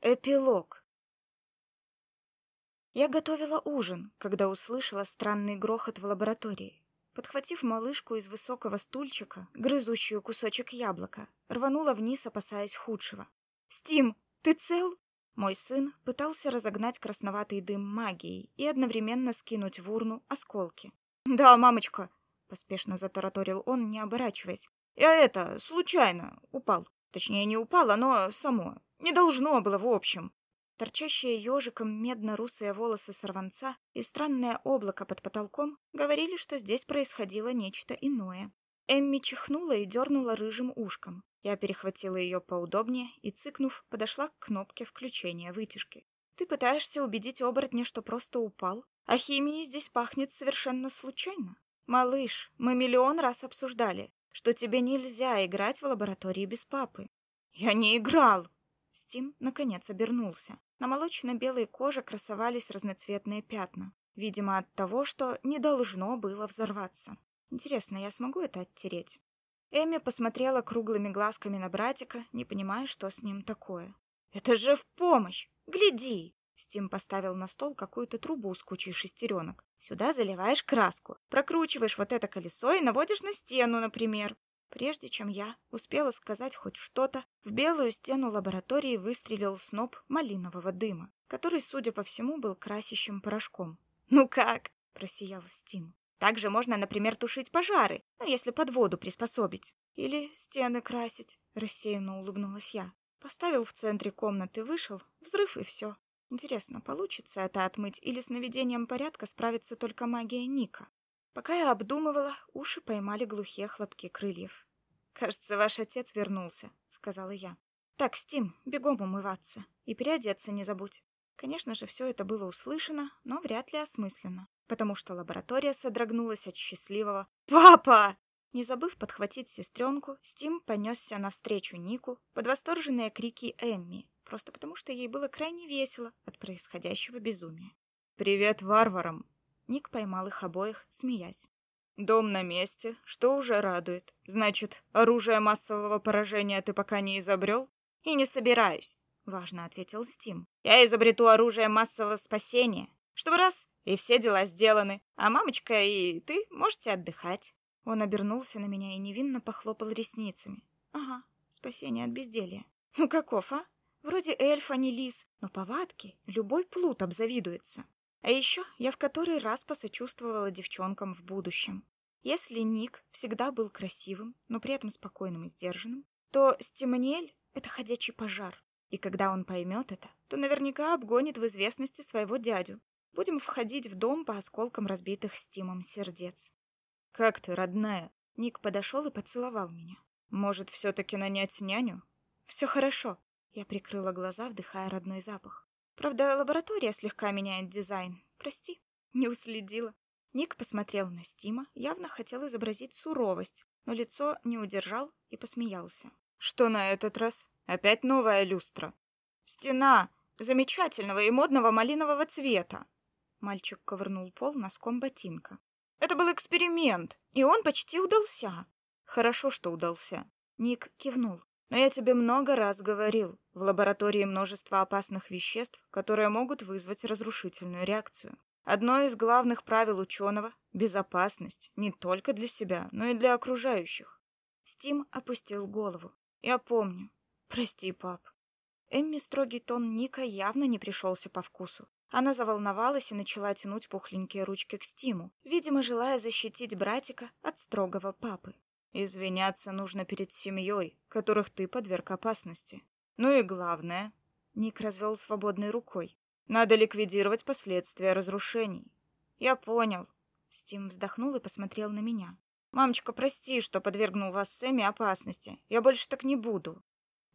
Эпилог. Я готовила ужин, когда услышала странный грохот в лаборатории. Подхватив малышку из высокого стульчика, грызущую кусочек яблока, рванула вниз, опасаясь худшего. «Стим, ты цел?» Мой сын пытался разогнать красноватый дым магией и одновременно скинуть в урну осколки. «Да, мамочка!» — поспешно затараторил он, не оборачиваясь. «Я это, случайно, упал. Точнее, не упал, оно само. Не должно было, в общем. Торчащие ежиком медно-русые волосы сорванца и странное облако под потолком говорили, что здесь происходило нечто иное. Эмми чихнула и дернула рыжим ушком. Я перехватила ее поудобнее и, цыкнув, подошла к кнопке включения вытяжки. «Ты пытаешься убедить оборотня, что просто упал? А химией здесь пахнет совершенно случайно. Малыш, мы миллион раз обсуждали, что тебе нельзя играть в лаборатории без папы». «Я не играл!» Стим, наконец, обернулся. На молочно-белой коже красовались разноцветные пятна. Видимо, от того, что не должно было взорваться. Интересно, я смогу это оттереть? Эми посмотрела круглыми глазками на братика, не понимая, что с ним такое. «Это же в помощь! Гляди!» Стим поставил на стол какую-то трубу с кучей шестеренок. «Сюда заливаешь краску, прокручиваешь вот это колесо и наводишь на стену, например. Прежде чем я успела сказать хоть что-то, в белую стену лаборатории выстрелил сноп малинового дыма, который, судя по всему, был красящим порошком. «Ну как?» — просиял Стим. «Также можно, например, тушить пожары, ну, если под воду приспособить. Или стены красить», — рассеянно улыбнулась я. Поставил в центре комнаты, вышел, взрыв и все. Интересно, получится это отмыть или с наведением порядка справится только магия Ника? Пока я обдумывала, уши поймали глухие хлопки крыльев. «Кажется, ваш отец вернулся», — сказала я. «Так, Стим, бегом умываться. И переодеться не забудь». Конечно же, все это было услышано, но вряд ли осмысленно, потому что лаборатория содрогнулась от счастливого «Папа!». Не забыв подхватить сестренку, Стим понесся навстречу Нику под восторженные крики Эмми, просто потому что ей было крайне весело от происходящего безумия. «Привет варварам!» Ник поймал их обоих, смеясь. Дом на месте, что уже радует. Значит, оружие массового поражения ты пока не изобрел? И не собираюсь, важно ответил Стим. Я изобрету оружие массового спасения, чтобы раз и все дела сделаны, а мамочка и ты можете отдыхать. Он обернулся на меня и невинно похлопал ресницами. Ага, спасение от безделья. Ну каков, а? Вроде эльф, а не лис, но повадки любой плут обзавидуется. А еще я в который раз посочувствовала девчонкам в будущем. Если Ник всегда был красивым, но при этом спокойным и сдержанным, то Стиманиэль — это ходячий пожар. И когда он поймет это, то наверняка обгонит в известности своего дядю. Будем входить в дом по осколкам разбитых Стимом сердец. «Как ты, родная?» Ник подошел и поцеловал меня. «Может, все-таки нанять няню?» «Все хорошо». Я прикрыла глаза, вдыхая родной запах. Правда, лаборатория слегка меняет дизайн. Прости, не уследила. Ник посмотрел на Стима, явно хотел изобразить суровость, но лицо не удержал и посмеялся. Что на этот раз? Опять новая люстра. Стена замечательного и модного малинового цвета. Мальчик ковырнул пол носком ботинка. Это был эксперимент, и он почти удался. Хорошо, что удался. Ник кивнул. Но я тебе много раз говорил, в лаборатории множество опасных веществ, которые могут вызвать разрушительную реакцию. Одно из главных правил ученого — безопасность не только для себя, но и для окружающих. Стим опустил голову. Я помню. Прости, пап. Эмми строгий тон Ника явно не пришелся по вкусу. Она заволновалась и начала тянуть пухленькие ручки к Стиму, видимо, желая защитить братика от строгого папы. Извиняться нужно перед семьей, которых ты подверг опасности. Ну и главное, Ник развел свободной рукой. Надо ликвидировать последствия разрушений. Я понял. Стим вздохнул и посмотрел на меня. Мамочка, прости, что подвергнул вас с Эми опасности. Я больше так не буду.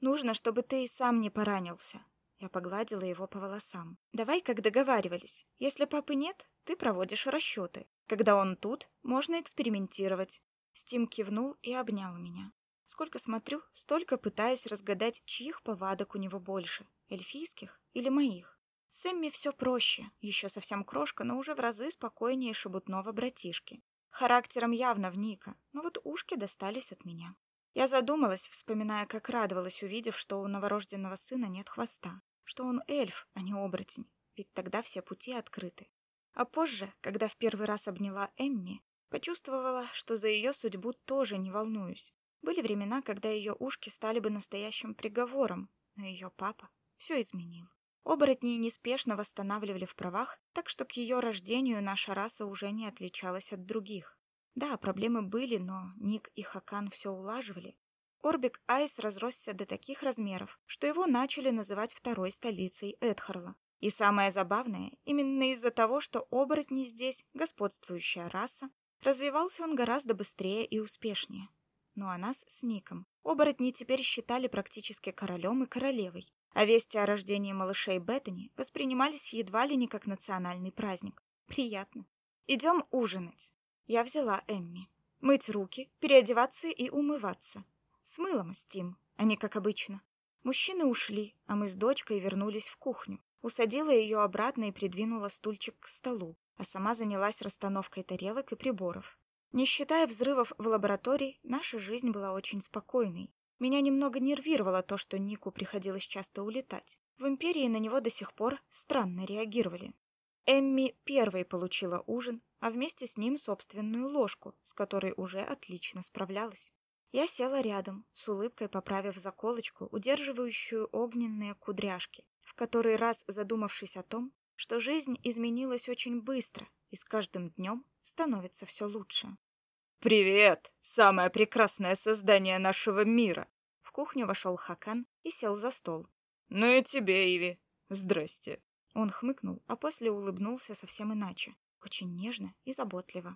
Нужно, чтобы ты и сам не поранился. Я погладила его по волосам. Давай, как договаривались. Если папы нет, ты проводишь расчеты. Когда он тут, можно экспериментировать. Стим кивнул и обнял меня. Сколько смотрю, столько пытаюсь разгадать, чьих повадок у него больше, эльфийских или моих. С Эмми все проще, еще совсем крошка, но уже в разы спокойнее шебутного братишки. Характером явно в Ника, но вот ушки достались от меня. Я задумалась, вспоминая, как радовалась, увидев, что у новорожденного сына нет хвоста. что он эльф, а не оборотень, ведь тогда все пути открыты. А позже, когда в первый раз обняла Эмми, почувствовала, что за ее судьбу тоже не волнуюсь. Были времена, когда ее ушки стали бы настоящим приговором, но ее папа все изменил. Оборотни неспешно восстанавливали в правах, так что к ее рождению наша раса уже не отличалась от других. Да, проблемы были, но Ник и Хакан все улаживали. Орбик Айс разросся до таких размеров, что его начали называть второй столицей Эдхарла. И самое забавное, именно из-за того, что оборотни здесь господствующая раса, развивался он гораздо быстрее и успешнее. Ну а нас с Ником оборотни теперь считали практически королем и королевой, а вести о рождении малышей Беттани воспринимались едва ли не как национальный праздник. Приятно. Идем ужинать. Я взяла Эмми. Мыть руки, переодеваться и умываться. С мылом стим, а не как обычно. Мужчины ушли, а мы с дочкой вернулись в кухню. Усадила ее обратно и придвинула стульчик к столу, а сама занялась расстановкой тарелок и приборов. Не считая взрывов в лаборатории, наша жизнь была очень спокойной. Меня немного нервировало то, что Нику приходилось часто улетать. В Империи на него до сих пор странно реагировали. Эмми первой получила ужин, а вместе с ним собственную ложку, с которой уже отлично справлялась. Я села рядом, с улыбкой поправив заколочку, удерживающую огненные кудряшки, в который раз задумавшись о том, что жизнь изменилась очень быстро и с каждым днем становится все лучше. «Привет, самое прекрасное создание нашего мира!» В кухню вошел Хакан и сел за стол. «Ну и тебе, Иви. Здрасте». Он хмыкнул, а после улыбнулся совсем иначе, очень нежно и заботливо.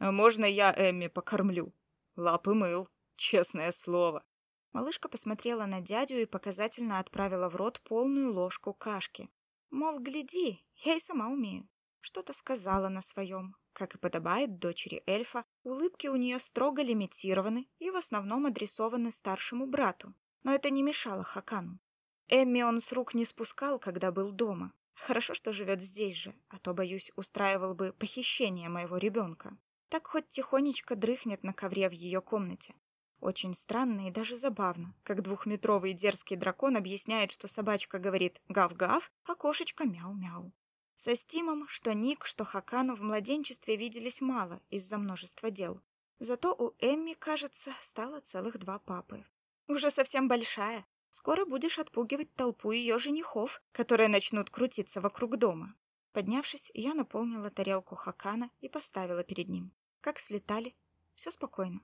«А можно я Эмми покормлю? Лапы мыл, честное слово». Малышка посмотрела на дядю и показательно отправила в рот полную ложку кашки. Мол, гляди, я и сама умею. Что-то сказала на своем. Как и подобает дочери эльфа, улыбки у нее строго лимитированы и в основном адресованы старшему брату. Но это не мешало Хакану. Эмми он с рук не спускал, когда был дома. Хорошо, что живет здесь же, а то, боюсь, устраивал бы похищение моего ребенка. Так хоть тихонечко дрыхнет на ковре в ее комнате. Очень странно и даже забавно, как двухметровый дерзкий дракон объясняет, что собачка говорит «гав-гав», а кошечка «мяу-мяу». Со Стимом что Ник, что Хакану в младенчестве виделись мало из-за множества дел. Зато у Эмми, кажется, стало целых два папы. Уже совсем большая, Скоро будешь отпугивать толпу ее женихов, которые начнут крутиться вокруг дома. Поднявшись, я наполнила тарелку Хакана и поставила перед ним. Как слетали, все спокойно.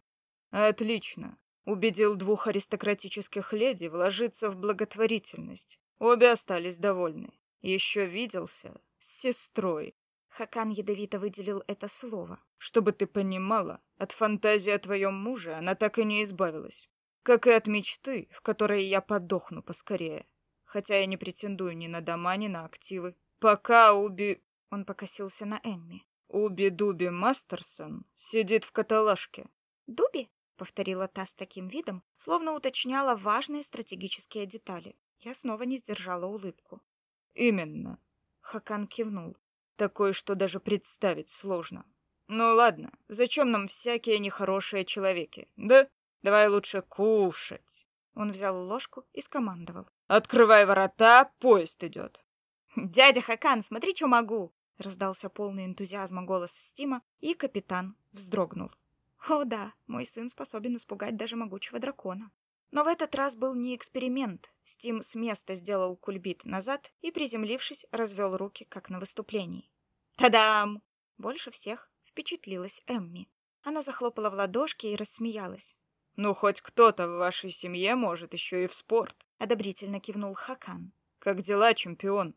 Отлично. Убедил двух аристократических леди вложиться в благотворительность. Обе остались довольны. Еще виделся с сестрой. Хакан ядовито выделил это слово. Чтобы ты понимала, от фантазии о твоем муже она так и не избавилась. Как и от мечты, в которой я подохну поскорее. Хотя я не претендую ни на дома, ни на активы. Пока Уби... Он покосился на Эмми. Уби-Дуби Мастерсон сидит в каталажке. «Дуби?» — повторила та с таким видом, словно уточняла важные стратегические детали. Я снова не сдержала улыбку. «Именно». Хакан кивнул. «Такое, что даже представить сложно. Ну ладно, зачем нам всякие нехорошие человеки, да?» Давай лучше кушать. Он взял ложку и скомандовал. Открывай ворота, поезд идет. Дядя Хакан, смотри, что могу. Раздался полный энтузиазма голос Стима, и капитан вздрогнул. О да, мой сын способен испугать даже могучего дракона. Но в этот раз был не эксперимент. Стим с места сделал кульбит назад и, приземлившись, развел руки, как на выступлении. Тадам! Больше всех впечатлилась Эмми. Она захлопала в ладошки и рассмеялась. Ну, хоть кто-то в вашей семье может еще и в спорт. Одобрительно кивнул Хакан. Как дела, чемпион?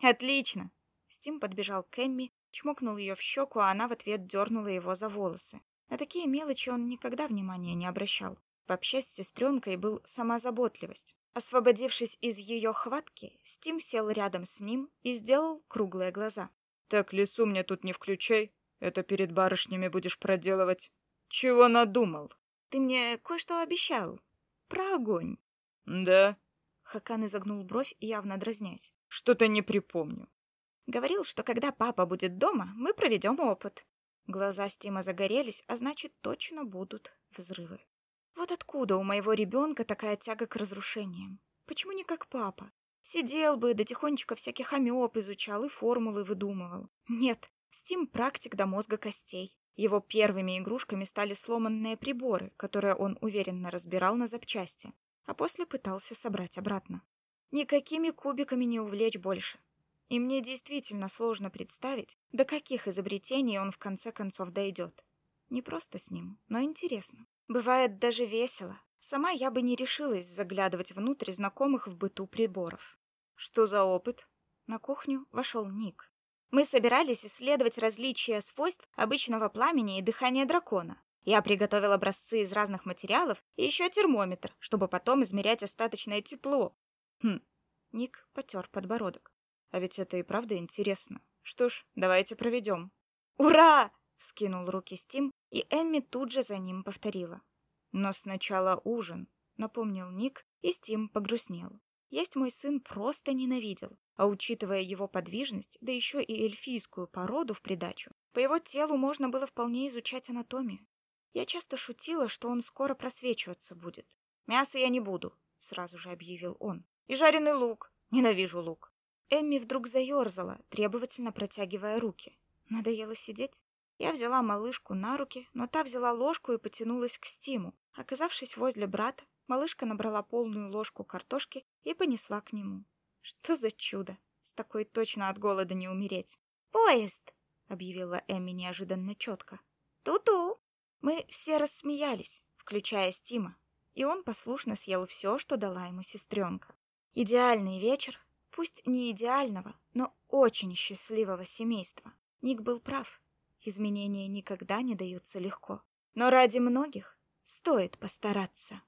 Отлично. Стим подбежал к Эмми, чмокнул ее в щеку, а она в ответ дернула его за волосы. На такие мелочи он никогда внимания не обращал. Вообще с сестренкой был сама заботливость. Освободившись из ее хватки, Стим сел рядом с ним и сделал круглые глаза. «Так лесу мне тут не включай. Это перед барышнями будешь проделывать. Чего надумал?» Ты мне кое-что обещал. Про огонь. Да. Хакан изогнул бровь, явно дразнясь. Что-то не припомню. Говорил, что когда папа будет дома, мы проведем опыт. Глаза Стима загорелись, а значит, точно будут взрывы. Вот откуда у моего ребенка такая тяга к разрушениям? Почему не как папа? Сидел бы, да тихонечко всяких амеб изучал и формулы выдумывал. Нет, Стим практик до мозга костей. Его первыми игрушками стали сломанные приборы, которые он уверенно разбирал на запчасти, а после пытался собрать обратно. Никакими кубиками не увлечь больше. И мне действительно сложно представить, до каких изобретений он в конце концов дойдет. Не просто с ним, но интересно. Бывает даже весело. Сама я бы не решилась заглядывать внутрь знакомых в быту приборов. Что за опыт? На кухню вошел Ник. Мы собирались исследовать различия свойств обычного пламени и дыхания дракона. Я приготовил образцы из разных материалов и еще термометр, чтобы потом измерять остаточное тепло. Хм. Ник потер подбородок. А ведь это и правда интересно. Что ж, давайте проведем. Ура! вскинул руки Стим, и Эмми тут же за ним повторила. Но сначала ужин, напомнил Ник, и Стим погрустнел. Есть мой сын просто ненавидел, а учитывая его подвижность, да еще и эльфийскую породу в придачу, по его телу можно было вполне изучать анатомию. Я часто шутила, что он скоро просвечиваться будет. «Мясо я не буду», — сразу же объявил он. «И жареный лук. Ненавижу лук». Эмми вдруг заерзала, требовательно протягивая руки. Надоело сидеть. Я взяла малышку на руки, но та взяла ложку и потянулась к Стиму. Оказавшись возле брата, малышка набрала полную ложку картошки и понесла к нему. Что за чудо! С такой точно от голода не умереть. «Поезд!» — объявила Эми неожиданно четко. «Ту-ту!» Мы все рассмеялись, включая Стима, и он послушно съел все, что дала ему сестренка. Идеальный вечер, пусть не идеального, но очень счастливого семейства. Ник был прав. Изменения никогда не даются легко. Но ради многих стоит постараться.